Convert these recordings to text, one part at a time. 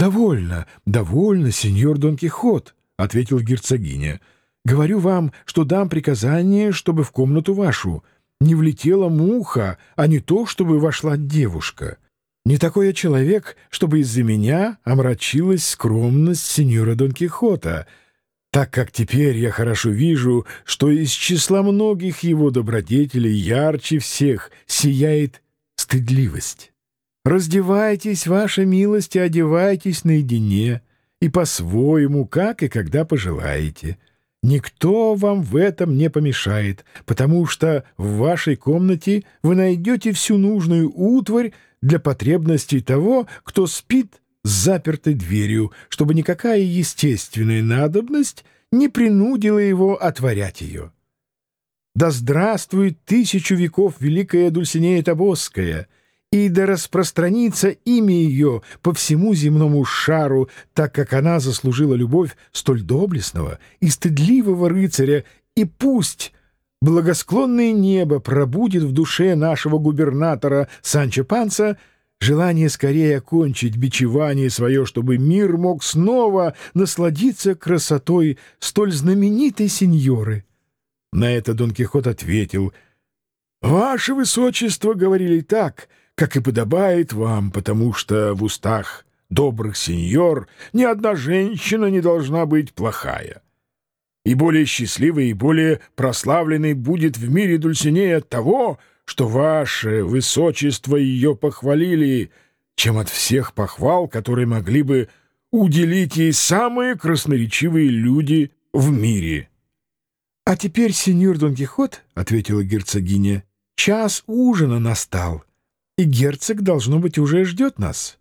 «Довольно, довольно, сеньор Дон Кихот», — ответил герцогиня. «Говорю вам, что дам приказание, чтобы в комнату вашу не влетела муха, а не то, чтобы вошла девушка. Не такой я человек, чтобы из-за меня омрачилась скромность сеньора Дон Кихота, так как теперь я хорошо вижу, что из числа многих его добродетелей ярче всех сияет стыдливость. Раздевайтесь, ваша милость, и одевайтесь наедине, и по-своему, как и когда пожелаете». Никто вам в этом не помешает, потому что в вашей комнате вы найдете всю нужную утварь для потребностей того, кто спит с запертой дверью, чтобы никакая естественная надобность не принудила его отворять ее. Да здравствует тысячу веков великая Дульсинея Тобосская — и да распространится имя ее по всему земному шару, так как она заслужила любовь столь доблестного и стыдливого рыцаря, и пусть благосклонное небо пробудет в душе нашего губернатора Санчо Панса желание скорее окончить бичевание свое, чтобы мир мог снова насладиться красотой столь знаменитой сеньоры. На это Дон Кихот ответил, «Ваше Высочество говорили так, — как и подобает вам, потому что в устах добрых сеньор ни одна женщина не должна быть плохая. И более счастливой и более прославленной будет в мире Дульсинея от того, что ваше высочество ее похвалили, чем от всех похвал, которые могли бы уделить ей самые красноречивые люди в мире. — А теперь, сеньор Дон Кихот, — ответила герцогиня, — час ужина настал — и герцог, должно быть, уже ждет нас.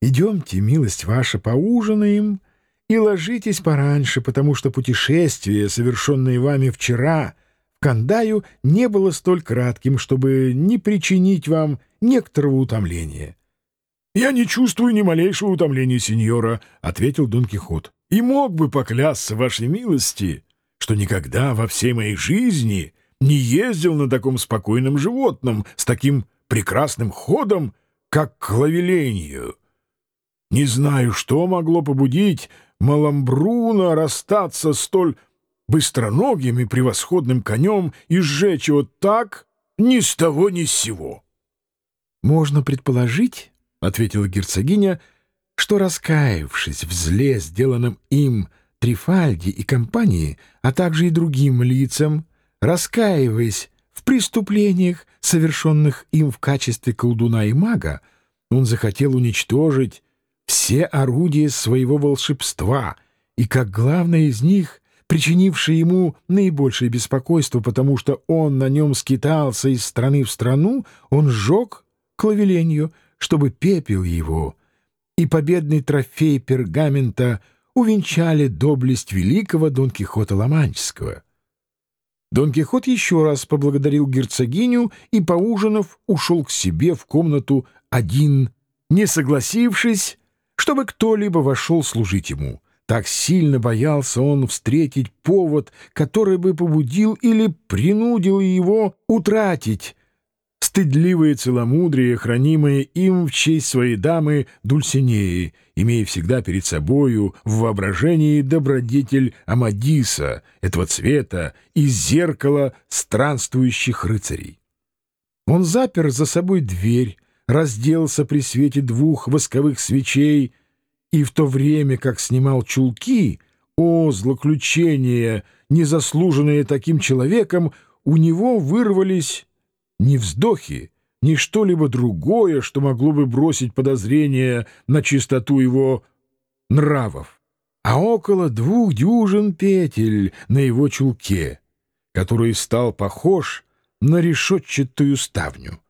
Идемте, милость ваша, поужинаем и ложитесь пораньше, потому что путешествие, совершенное вами вчера, в Кандаю не было столь кратким, чтобы не причинить вам некоторого утомления. — Я не чувствую ни малейшего утомления, сеньора, — ответил Дон Кихот, — и мог бы поклясться вашей милости, что никогда во всей моей жизни не ездил на таком спокойном животном с таким прекрасным ходом, как клавеленью. Не знаю, что могло побудить Маламбруна расстаться столь быстроногим и превосходным конем и сжечь его так ни с того ни с сего. — Можно предположить, — ответила герцогиня, — что, раскаявшись в зле, сделанном им Трифальди и компании, а также и другим лицам, раскаиваясь в преступлениях, совершенных им в качестве колдуна и мага, он захотел уничтожить все орудия своего волшебства, и как главное из них, причинившее ему наибольшее беспокойство, потому что он на нем скитался из страны в страну, он сжег клавеленью, чтобы пепел его и победный трофей пергамента увенчали доблесть великого Дон Кихота Ломанческого. Дон Кихот еще раз поблагодарил герцогиню и, поужинав, ушел к себе в комнату один, не согласившись, чтобы кто-либо вошел служить ему. Так сильно боялся он встретить повод, который бы побудил или принудил его утратить стыдливое целомудрие, хранимое им в честь своей дамы Дульсинеи, имея всегда перед собою в воображении добродетель Амадиса, этого цвета, из зеркала странствующих рыцарей. Он запер за собой дверь, разделся при свете двух восковых свечей и в то время, как снимал чулки, о, злоключение, незаслуженное таким человеком, у него вырвались ни вздохи, ни что-либо другое, что могло бы бросить подозрение на чистоту его нравов, а около двух дюжин петель на его чулке, который стал похож на решетчатую ставню.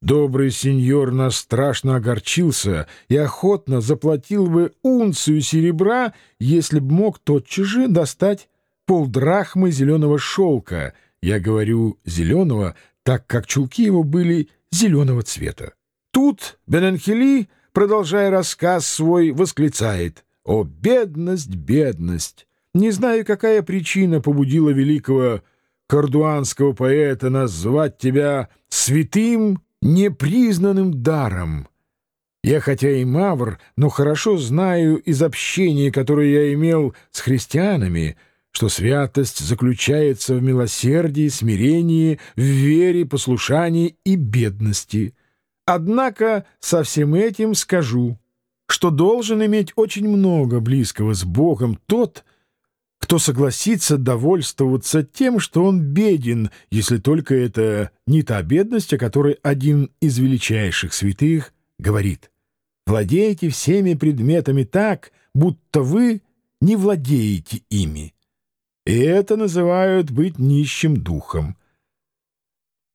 Добрый сеньор нас страшно огорчился и охотно заплатил бы унцию серебра, если б мог тотчас же достать полдрахмы зеленого шелка, я говорю зеленого, так как чулки его были зеленого цвета. Тут Бененхели, продолжая рассказ свой, восклицает «О, бедность, бедность! Не знаю, какая причина побудила великого кардуанского поэта назвать тебя святым непризнанным даром. Я хотя и мавр, но хорошо знаю из общения, которое я имел с христианами, что святость заключается в милосердии, смирении, в вере, послушании и бедности. Однако со всем этим скажу, что должен иметь очень много близкого с Богом тот, кто согласится довольствоваться тем, что он беден, если только это не та бедность, о которой один из величайших святых говорит. «Владеете всеми предметами так, будто вы не владеете ими». И это называют быть нищим духом.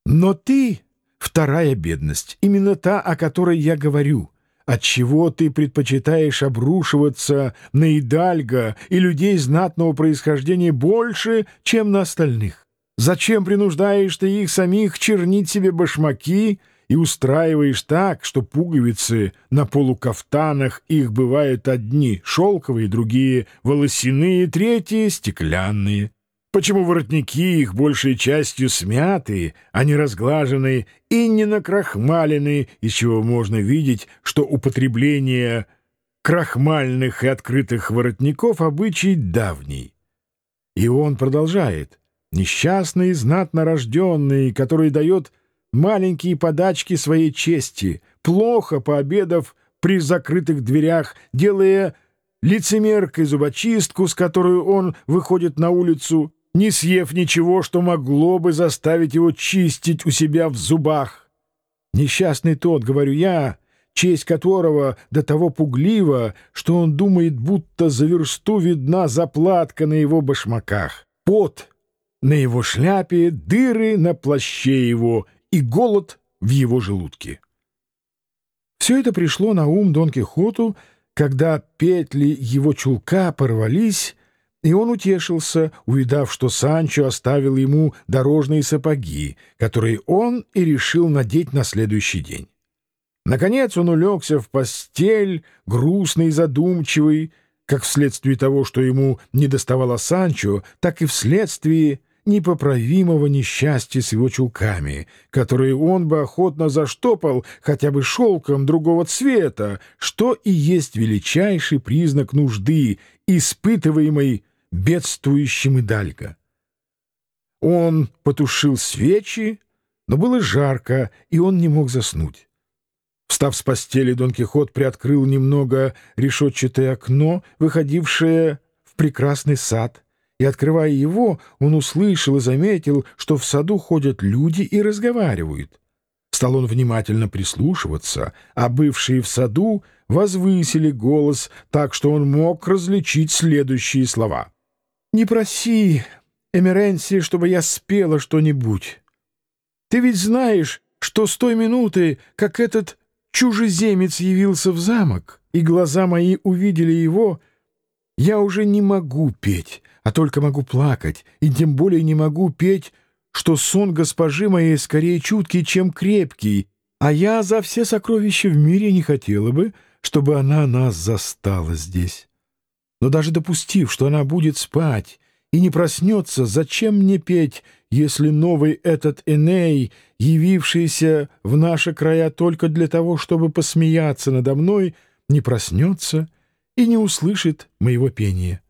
Но ты — вторая бедность, именно та, о которой я говорю — Отчего ты предпочитаешь обрушиваться на идальга и людей знатного происхождения больше, чем на остальных? Зачем принуждаешь ты их самих чернить себе башмаки и устраиваешь так, что пуговицы на полукафтанах их бывают одни шелковые, другие волосяные, третьи стеклянные? Почему воротники их большей частью смятые, а не разглаженные и не накрахмаленные, из чего можно видеть, что употребление крахмальных и открытых воротников обычай давний? И он продолжает. Несчастный, знатно рожденный, который дает маленькие подачки своей чести, плохо пообедав при закрытых дверях, делая лицемеркой зубочистку, с которой он выходит на улицу, не съев ничего, что могло бы заставить его чистить у себя в зубах. Несчастный тот, говорю я, честь которого до того пуглива, что он думает, будто за версту видна заплатка на его башмаках, пот на его шляпе, дыры на плаще его и голод в его желудке. Все это пришло на ум Дон Кихоту, когда петли его чулка порвались, и он утешился, увидав, что Санчо оставил ему дорожные сапоги, которые он и решил надеть на следующий день. Наконец он улегся в постель, грустный и задумчивый, как вследствие того, что ему не доставало Санчо, так и вследствие непоправимого несчастья с его чулками, которые он бы охотно заштопал хотя бы шелком другого цвета, что и есть величайший признак нужды, испытываемой бедствующим Идальго. Он потушил свечи, но было жарко, и он не мог заснуть. Встав с постели, Дон Кихот приоткрыл немного решетчатое окно, выходившее в прекрасный сад, и, открывая его, он услышал и заметил, что в саду ходят люди и разговаривают. Стал он внимательно прислушиваться, а бывшие в саду возвысили голос так, что он мог различить следующие слова — не проси, Эмеренси, чтобы я спела что-нибудь. Ты ведь знаешь, что с той минуты, как этот чужеземец явился в замок, и глаза мои увидели его, я уже не могу петь, а только могу плакать, и тем более не могу петь, что сон госпожи моей скорее чуткий, чем крепкий, а я за все сокровища в мире не хотела бы, чтобы она нас застала здесь. Но даже допустив, что она будет спать и не проснется, зачем мне петь, если новый этот Эней, явившийся в наши края только для того, чтобы посмеяться надо мной, не проснется и не услышит моего пения?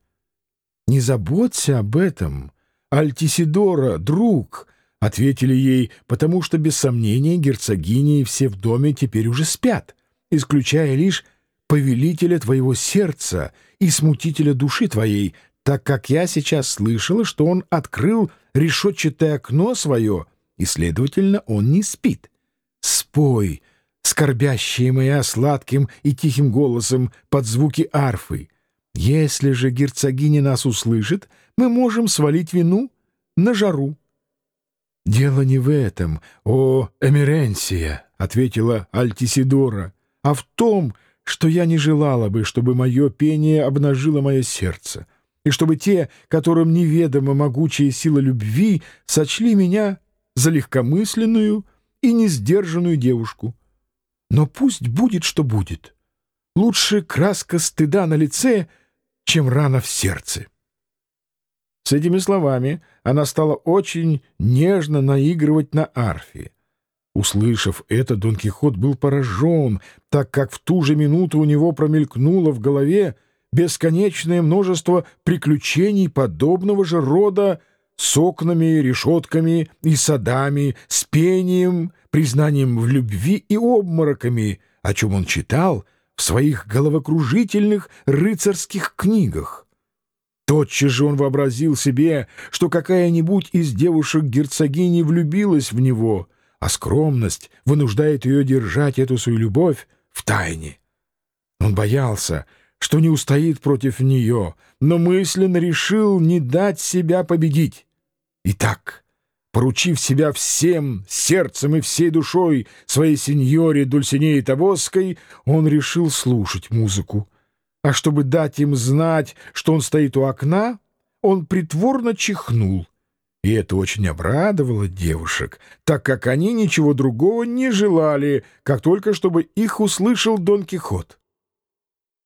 «Не заботься об этом, Альтисидора, друг», — ответили ей, потому что, без сомнения, герцогини и все в доме теперь уже спят, исключая лишь повелителя твоего сердца и смутителя души твоей, так как я сейчас слышала, что он открыл решетчатое окно свое, и, следовательно, он не спит. Спой, скорбящая моя сладким и тихим голосом под звуки арфы. Если же герцогиня нас услышит, мы можем свалить вину на жару. — Дело не в этом, о Эмеренсия, — ответила Альтисидора, — а в том, что я не желала бы, чтобы мое пение обнажило мое сердце, и чтобы те, которым неведома могучая сила любви, сочли меня за легкомысленную и несдержанную девушку. Но пусть будет, что будет. Лучше краска стыда на лице, чем рана в сердце. С этими словами она стала очень нежно наигрывать на арфе. Услышав это, Дон Кихот был поражен, так как в ту же минуту у него промелькнуло в голове бесконечное множество приключений подобного же рода с окнами, решетками и садами, с пением, признанием в любви и обмороками, о чем он читал в своих головокружительных рыцарских книгах. Тотчас же он вообразил себе, что какая-нибудь из девушек герцогини влюбилась в него, а скромность вынуждает ее держать эту свою любовь в тайне. Он боялся, что не устоит против нее, но мысленно решил не дать себя победить. Итак, поручив себя всем сердцем и всей душой своей сеньоре Дульсинеи Табоской, он решил слушать музыку. А чтобы дать им знать, что он стоит у окна, он притворно чихнул. И это очень обрадовало девушек, так как они ничего другого не желали, как только чтобы их услышал Дон Кихот.